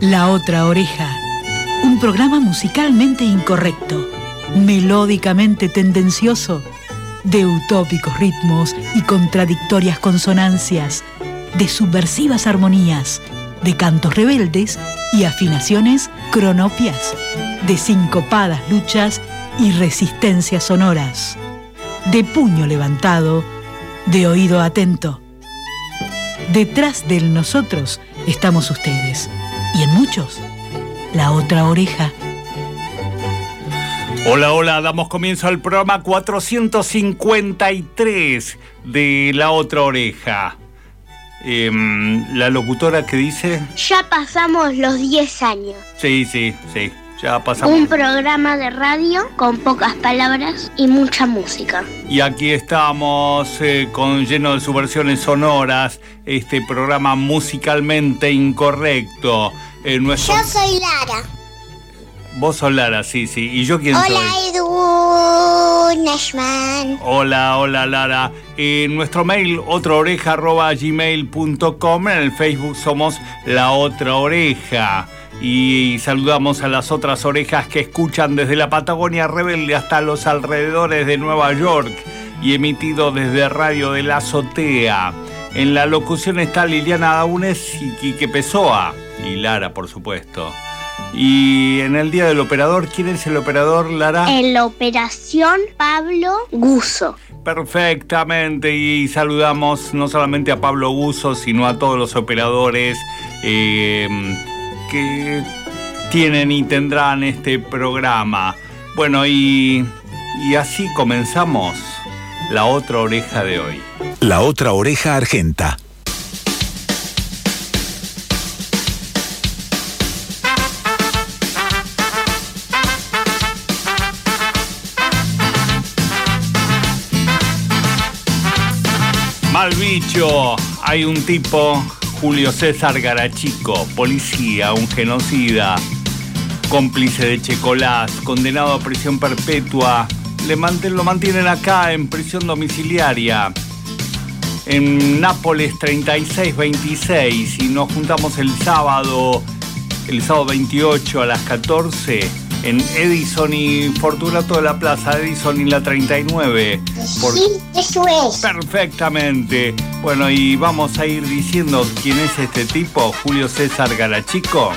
La otra oreja. Un programa musicalmente incorrecto, melódicamente tendencioso, de utópicos ritmos y contradictorias consonancias, de subversivas armonías, de cantos rebeldes y afinaciones cronopias, de sincopadas luchas y resistencias sonoras, de puño levantado, de oído atento. Detrás del nosotros estamos ustedes y en muchos, la otra oreja. Hola, hola, damos comienzo al programa 453 de La Otra Oreja. Em, la locutora que dice... Ya pasamos los 10 años. Sí, sí, sí, ya pasamos. Un programa de radio con pocas palabras y mucha música. Y aquí estamos eh, con lleno de subversiones sonoras, este programa musicalmente incorrecto. Eh, nuestro... Yo soy Lara. Vos sos Lara, sí, sí. ¿Y yo quién Hola, soy? Edu Nashman. Hola, hola Lara. En nuestro mail, otraoreja.gmail.com. En el Facebook somos La Otra Oreja. Y saludamos a las otras orejas que escuchan desde la Patagonia Rebelde hasta los alrededores de Nueva York y emitido desde Radio de la Azotea. En la locución está Liliana Daunes y Quique Pessoa. Y Lara, por supuesto. Y en el día del operador, ¿quién es el operador, Lara? En la operación Pablo Guso. Perfectamente, y saludamos no solamente a Pablo Guso, sino a todos los operadores eh, que tienen y tendrán este programa. Bueno, y, y así comenzamos la otra oreja de hoy. La otra oreja argenta. Mal bicho, hay un tipo, Julio César Garachico, policía, un genocida, cómplice de Checolás, condenado a prisión perpetua. Le lo mantienen acá en prisión domiciliaria. En Nápoles 3626 y nos juntamos el sábado, el sábado 28 a las 14 en Edison y Fortunato de la Plaza, Edison y la 39. Por- Sí, eso es. Perfectamente. Bueno, y vamos a ir diciendo quién es este tipo, Julio César Garachico.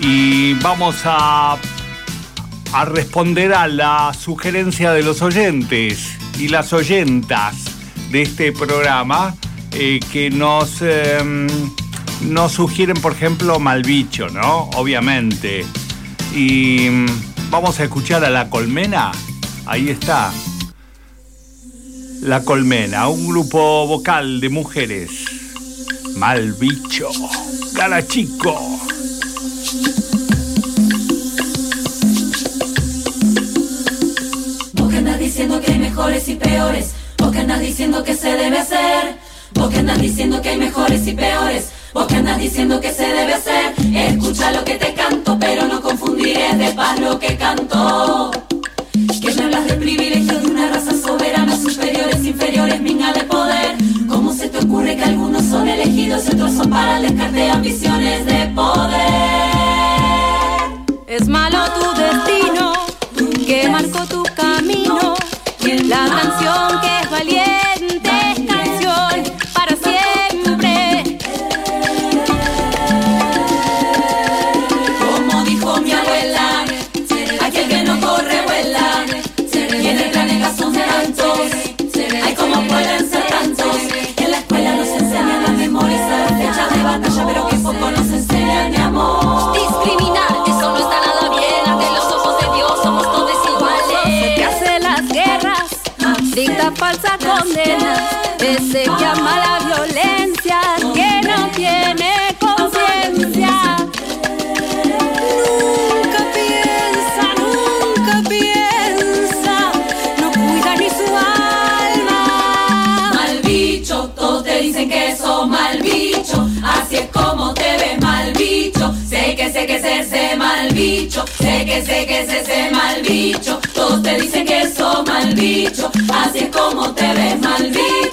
Y vamos a, a responder a la sugerencia de los oyentes y las oyentas de este programa eh, que nos, em, nos sugieren, por ejemplo, Malbicho, ¿no? Obviamente. Y mm, vamos a escuchar a La Colmena. Ahí está. La Colmena, un grupo vocal de mujeres. Mal bicho. Garachico. Vos que andas diciendo que hay mejores y peores, vos que andas diciendo que se debe hacer, vos que andas diciendo que hay mejores y peores, vos que andas diciendo que se debe hacer, escucha lo que te canto, confundiré de paz lo que canto. Que me hablas del privilegio de una raza soberana, superiores, inferiores, minga de poder. ¿Cómo se te ocurre que algunos son elegidos y otros son para el descarte de ambiciones de poder? Bicho. Sé que sé que es ese mal bicho. Todos te dicen que sos mal bicho. Así es como te ves mal vas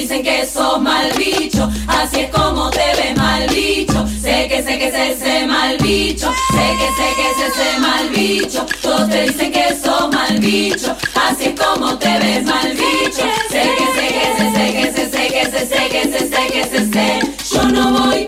dicen que sos mal bicho, así es como te ves mal bicho, sé que sé que es ese mal bicho, sé que sé que es ese mal bicho, todos te dicen que sos mal bicho, así es como te ves mal bicho, sé que sé que sé, sé que sé, sé que sé, sé que sé, sé que sé, sé, yo no voy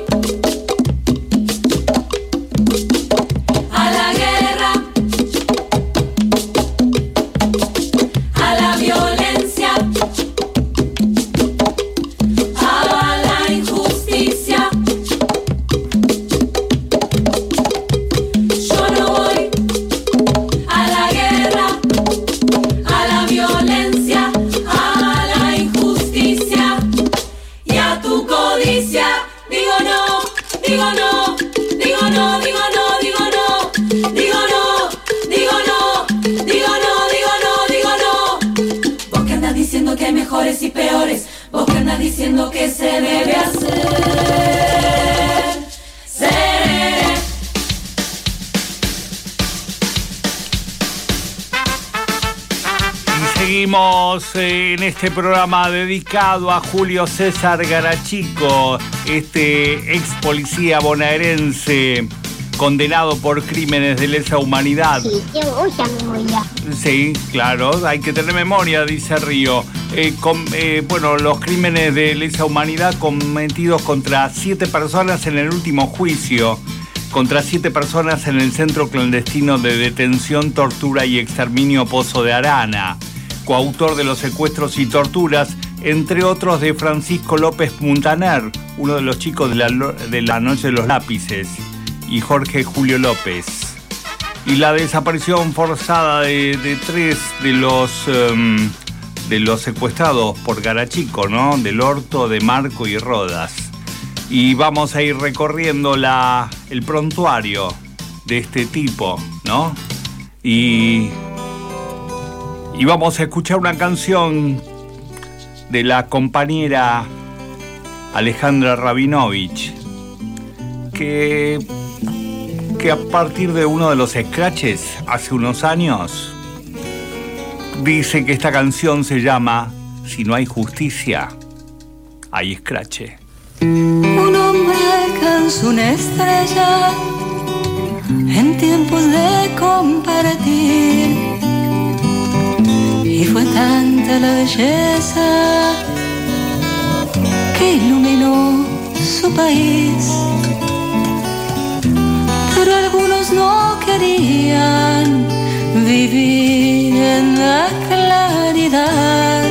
diciendo que se debe hacer. Seguimos en este programa dedicado a Julio César Garachico, este ex policía bonaerense condenado por crímenes de lesa humanidad. Sí, tengo mucha memoria. Sí, claro, hay que tener memoria, dice Río. Eh, con- eh, bueno, los crímenes de lesa humanidad cometidos contra siete personas en el último juicio, contra siete personas en el centro clandestino de detención, tortura y exterminio Pozo de Arana, coautor de los secuestros y torturas, entre otros de Francisco López Muntaner, uno de los chicos de la, de la Noche de los Lápices, y Jorge Julio López y la desaparición forzada de, tres de los em, de los secuestrados por Garachico, ¿no? Del Orto, de Marco y Rodas. Y vamos a ir recorriendo la, el prontuario de este tipo, ¿no? Y, y vamos a escuchar una canción de la compañera Alejandra Rabinovich, que que a partir de uno de los scratches hace unos años dice que esta canción se llama Si no hay justicia, hay scratch. Un hombre alcanzó una estrella en tiempos de compartir. Y fue tanta la belleza que iluminó su país. Vivir en la claridad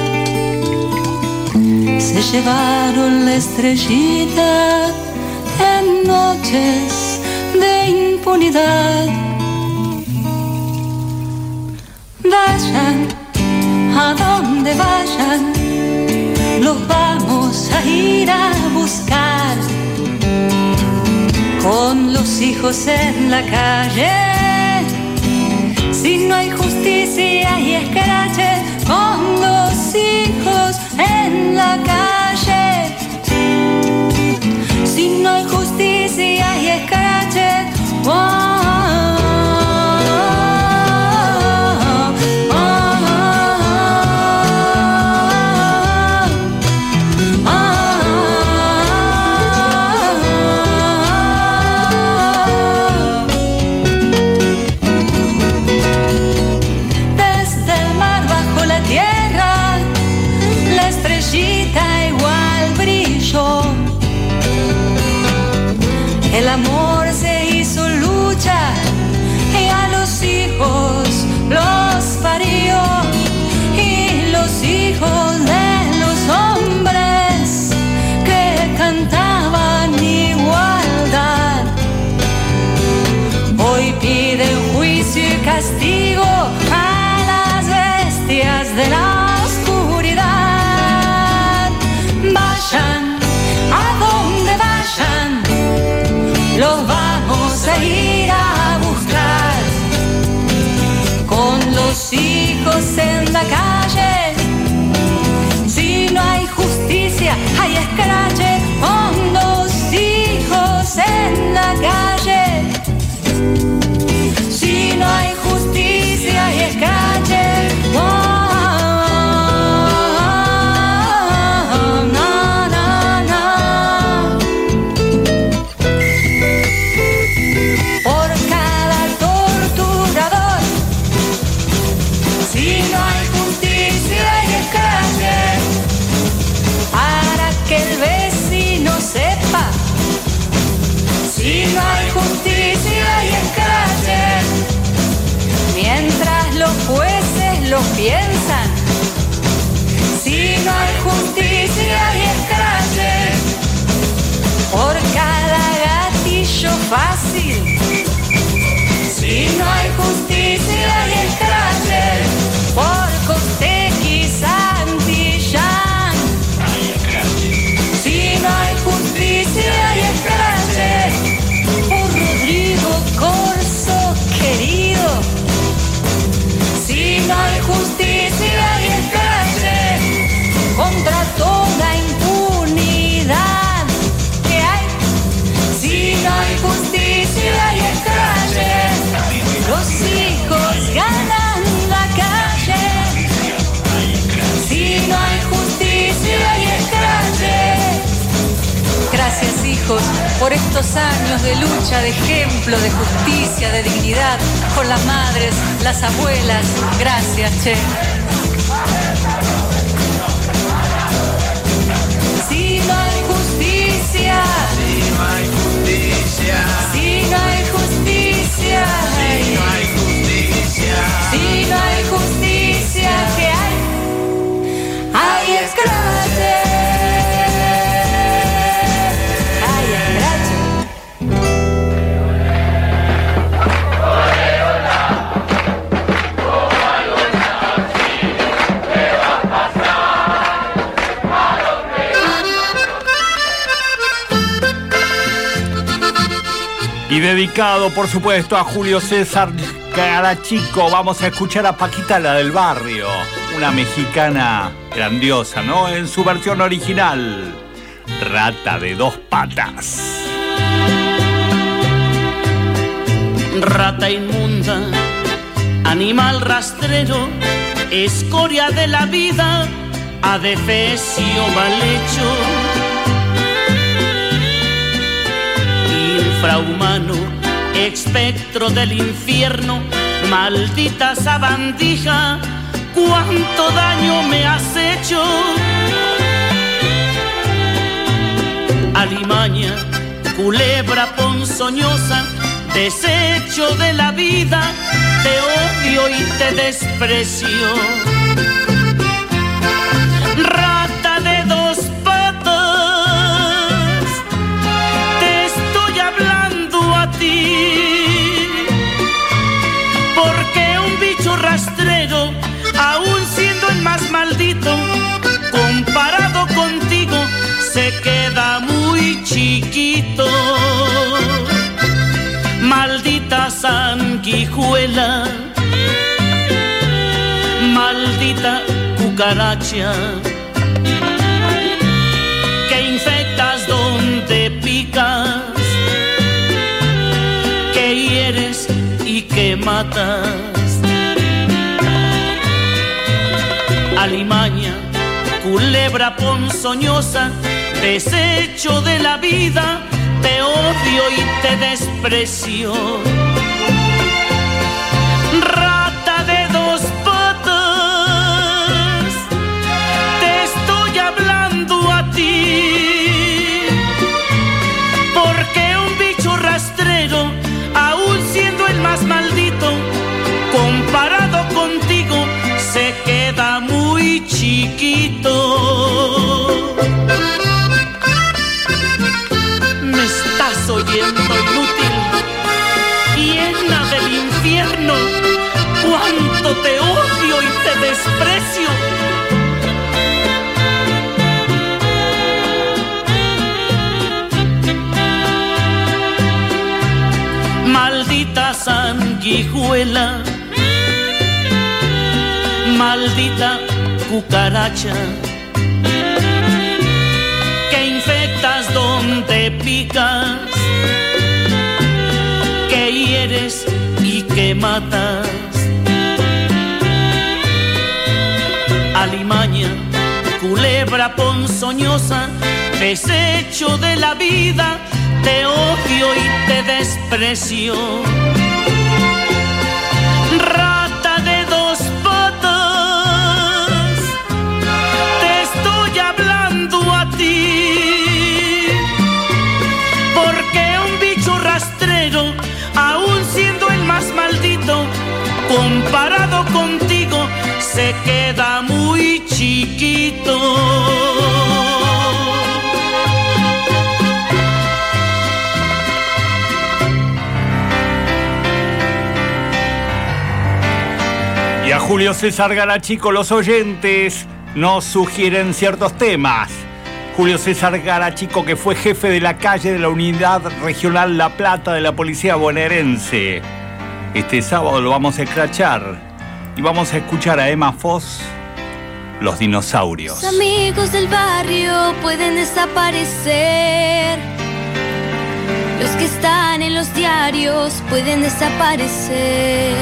se llevaron la estrellita en noches de impunidad. Vayan a donde vayan, los vamos a ir a buscar. Con los hijos en la calle, si no hay justicia y escrache, con los hijos en la calle. la calle. Si no hay justicia, hay escrache con dos hijos en la calle. Gracias, dedicado, por supuesto, a Julio César Carachico, vamos a escuchar a Paquita, la del barrio, una mexicana grandiosa, ¿no? En su versión original, Rata de dos patas. Rata inmunda, animal rastrero, escoria de la vida, adefesio mal hecho infrahumano, espectro del infierno, maldita sabandija, cuánto daño me has hecho. Alimaña, culebra ponzoñosa, desecho de la vida, te odio y te desprecio rastrero, aún siendo el más maldito, comparado contigo, se queda muy chiquito. Maldita sanguijuela, maldita cucaracha, que infectas donde picas hieres y que matas. Alimaña, culebra ponzoñosa, desecho de la vida, te odio y te desprecio. Me estás oyendo inútil, llena del infierno, cuánto te odio y te desprecio. Sanguijuela, maldita cucaracha, que te picas, que hieres y que matas. Alimaña, culebra ponzoñosa, desecho de la vida, te odio y te desprecio. Comparado contigo, se queda muy chiquito. Y a Julio César Garachico los oyentes nos sugieren ciertos temas. Julio César Garachico, que fue jefe de la calle de la Unidad Regional La Plata de la Policía Bonaerense. Este sábado lo vamos a escrachar y vamos a escuchar a Emma Foss, Los Dinosaurios. Los amigos del barrio pueden desaparecer. Los que están en los diarios pueden desaparecer.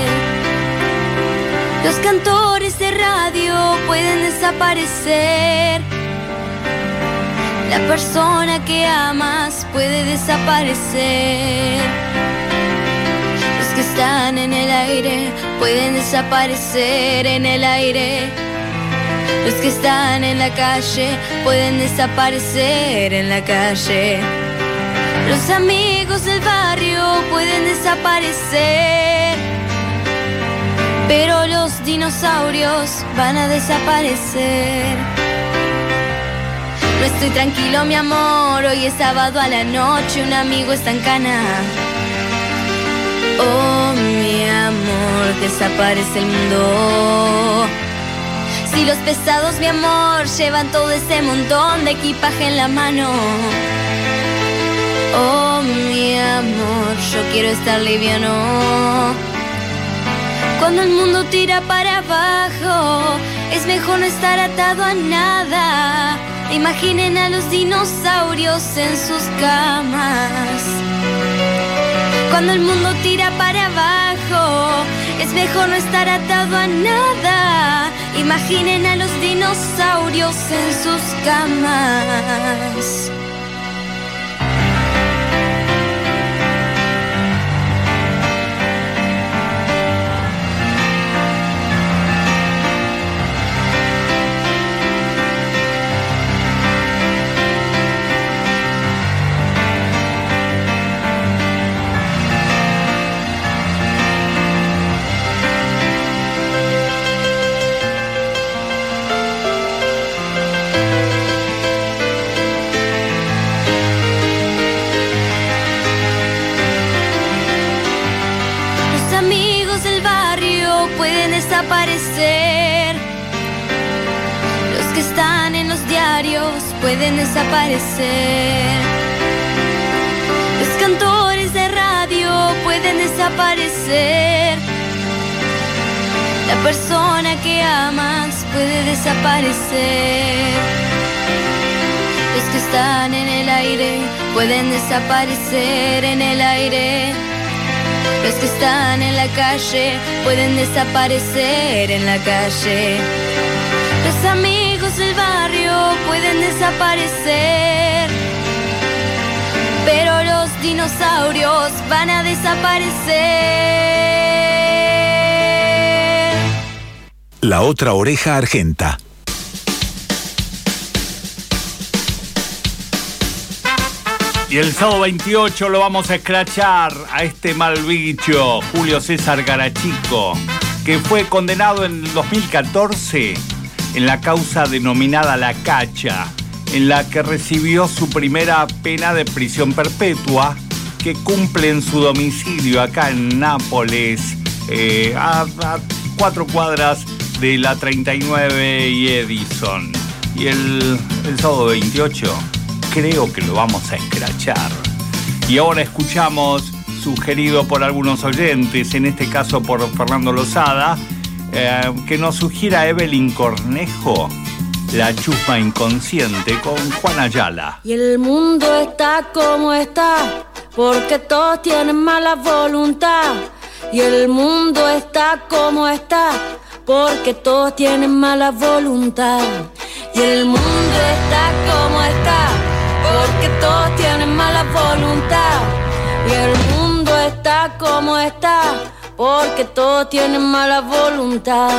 Los cantores de radio pueden desaparecer. La persona que amas puede desaparecer. Los que están en el aire pueden desaparecer en el aire. Los que están en la calle pueden desaparecer en la calle. Los amigos del barrio pueden desaparecer. Pero los dinosaurios van a desaparecer. No estoy tranquilo, mi amor. Hoy es sábado a la noche, un amigo está en cana. Oh, mi amor, desaparece el mundo. Si los pesados, mi amor, llevan todo ese montón de equipaje en la mano. Oh, mi amor, yo quiero estar liviano. Cuando el mundo tira para abajo, es mejor no estar atado a nada. Imaginen a los dinosaurios en sus camas. Cuando el mundo tira para abajo, es mejor no estar atado a nada. Imaginen a los dinosaurios en sus camas. Desaparecer. Los cantores de radio pueden desaparecer. La persona que amas puede desaparecer. Los que están en el aire pueden desaparecer en el aire. Los que están en la calle pueden desaparecer en la calle. Los amigos pueden desaparecer. Pero los dinosaurios van a desaparecer. La otra oreja argenta. Y el sábado 28 lo vamos a escrachar a este mal bicho, Julio César Garachico, que fue condenado en el 2014 en la causa denominada La Cacha, en la que recibió su primera pena de prisión perpetua, que cumple en su domicilio acá en Nápoles, eh, a, cuatro cuadras de la 39 y Edison. Y el, el sábado 28 creo que lo vamos a escrachar. Y ahora escuchamos, sugerido por algunos oyentes, en este caso por Fernando Lozada, eh, que nos sugiera Evelyn Cornejo, La chusma inconsciente con Juan Ayala. Y el mundo está como está, porque todos tienen mala voluntad. Y el mundo está como está, porque todos tienen mala voluntad. Y el mundo está como está, porque todos tienen mala voluntad. Y el mundo está como está, porque todos tienen mala voluntad.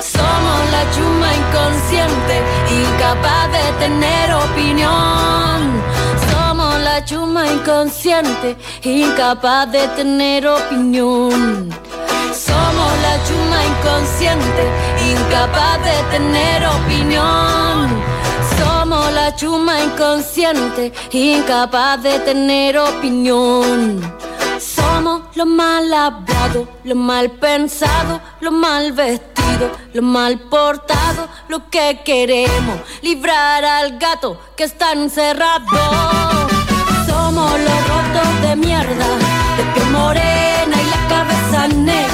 Somos la chuma inconsciente, incapaz de tener opinión. Somos la chuma inconsciente, incapaz de tener opinión. Somos la chuma inconsciente, incapaz de tener opinión. Somos la chuma inconsciente, incapaz de tener opinión. Somos lo mal hablado, lo mal pensado, lo mal vestido, lo mal portado, lo que queremos, librar al gato que está encerrado. Somos los rotos de mierda, de piel morena y la cabeza negra.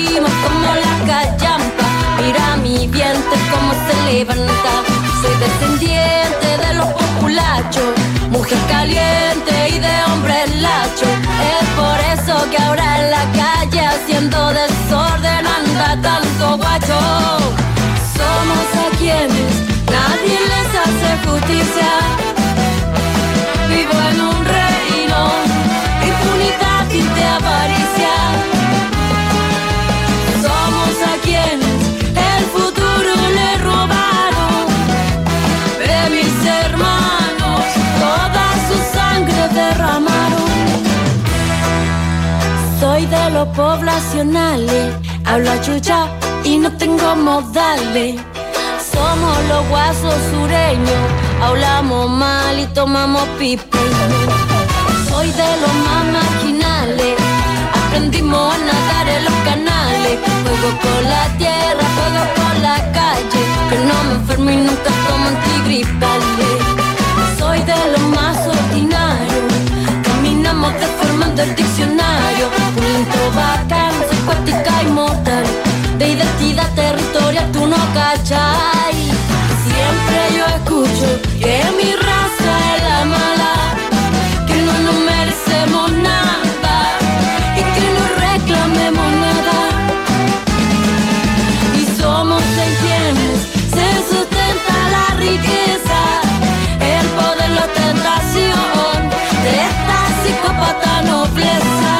Como la callampa. Mira mi viento como se levanta. Soy descendiente de los populachos, mujer caliente y de hombre lacho. Es por eso que ahora en la calle haciendo desorden anda tanto guacho. Somos a quienes nadie les hace justicia. De los poblacionales, hablo chucha y no tengo modales. Somos los guasos sureños, hablamos mal y tomamos pipe. Soy de los más marginales, aprendimos a nadar en los canales. Juego con la tierra, juego con la calle, que no me enfermo y nunca tomo antigripales. Soy de los más ordinarios, caminamos deformando el diccionario. No cachai. Siempre yo escucho que mi raza es la mala, que no nos merecemos nada y que no reclamemos nada. Y somos en quienes se sustenta la riqueza, el poder, la tentación de esta psicópata nobleza.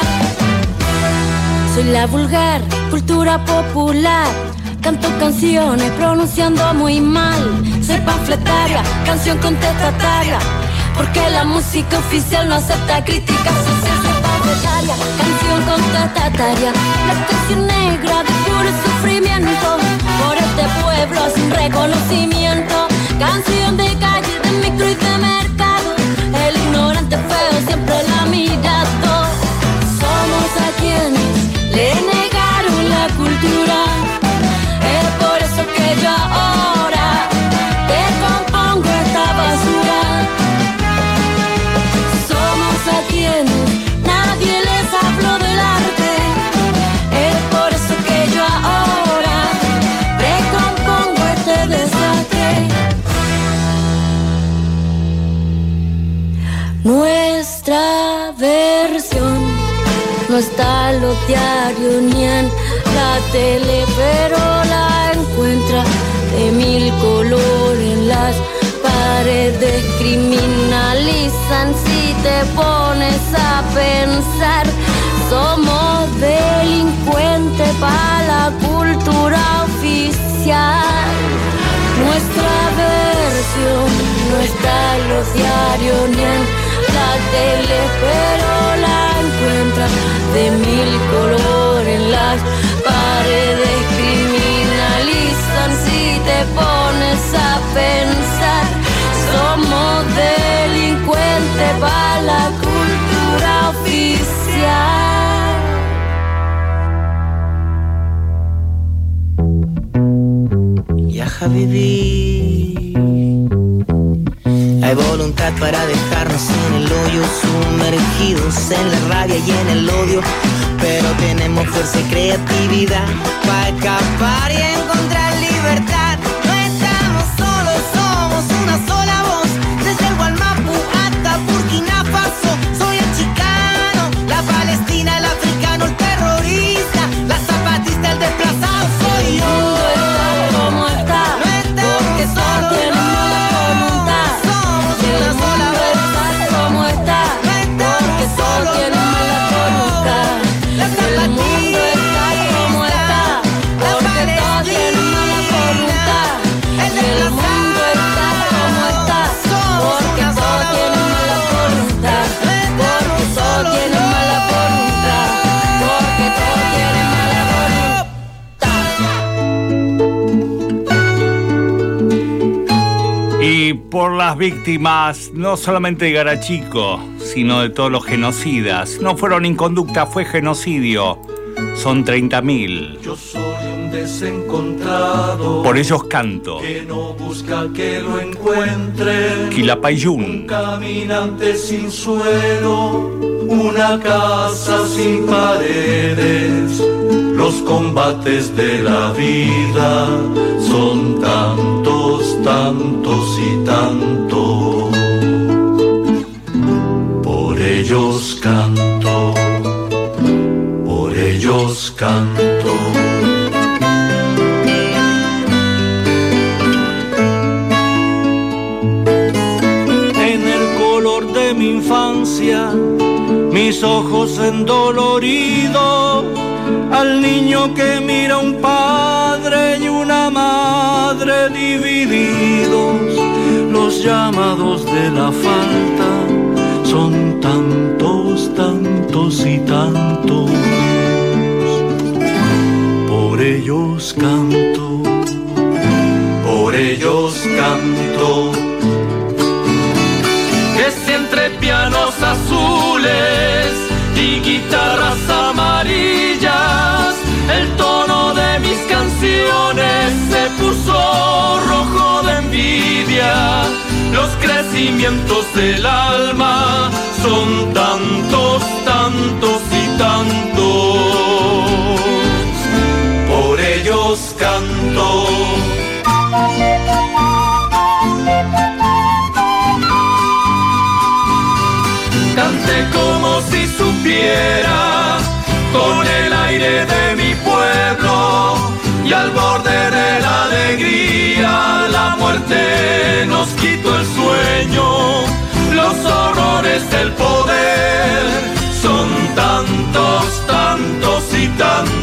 Soy la vulgar cultura popular. Canto canciones pronunciando muy mal. Soy panfletaria, canción contestataria. Porque la música oficial no acepta críticas sociales. Soy panfletaria, canción contestataria. La canción negra de puro sufrimiento. Por este pueblo sin reconocimiento. Canción de calle, de micro y de mercado. Los diarios ni en la tele, pero la encuentra de mil colores las paredes. Criminalizan si te pones a pensar. Somos delincuentes para la cultura oficial. Nuestra versión no está en los diarios ni en la tele, pero mil colores en las paredes. Criminalizan si te pones a pensar. Somos delincuentes para la cultura oficial. يا para dejarnos en el hoyo, sumergidos en la rabia y en el odio. Pero tenemos fuerza y creatividad para escapar y encontrar las víctimas, no solamente de Garachico, sino de todos los genocidas. No fueron inconducta, fue genocidio. Son 30.000. Yo soy un desencontrado Por ellos canto. que no busca que lo encuentre. Quilapayún. Caminante sin suelo, una casa sin paredes. Los combates de la vida son tantos, tantos y tantos. Por ellos canto, por ellos canto. en el color de mi infancia, mis ojos endoloridos, al niño que mira un padre divididos, los llamados de la falta son tantos, tantos y tantos. Por ellos canto, por ellos canto que si entre pianos azules y guitarras amarillas, Los crecimientos del alma son tantos, tantos y tantos. Por ellos canto. Cante como si supiera con el aire de mi pueblo y al borde alegría la muerte nos quitó el sueño. Los horrores del poder son tantos, tantos y tantos.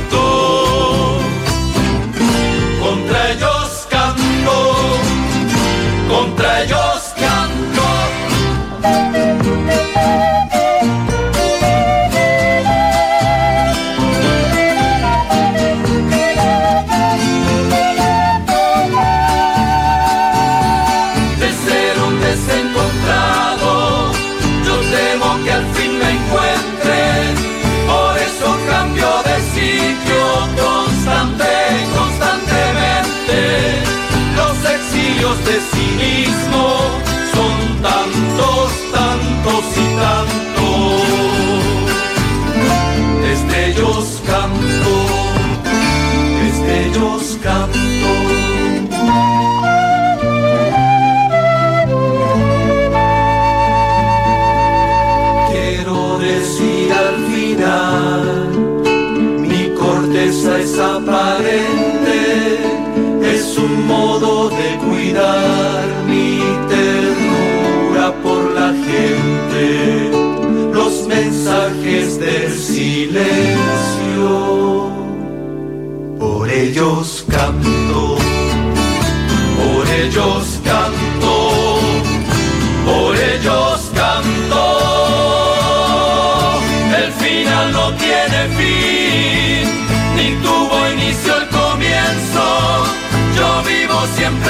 Silencio, por ellos canto, por ellos canto por ellos canto. El final no tiene fin, ni tuvo inicio el comienzo. Yo vivo siempre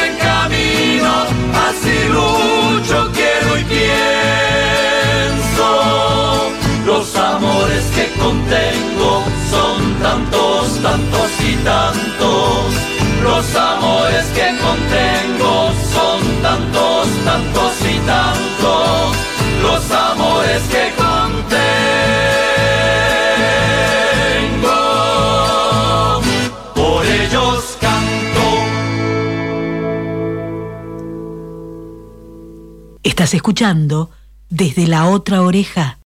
contengo, son tantos, tantos y tantos. Los amores que contengo son tantos, tantos y tantos. Los amores que contengo, por ellos canto. Estás escuchando desde la otra oreja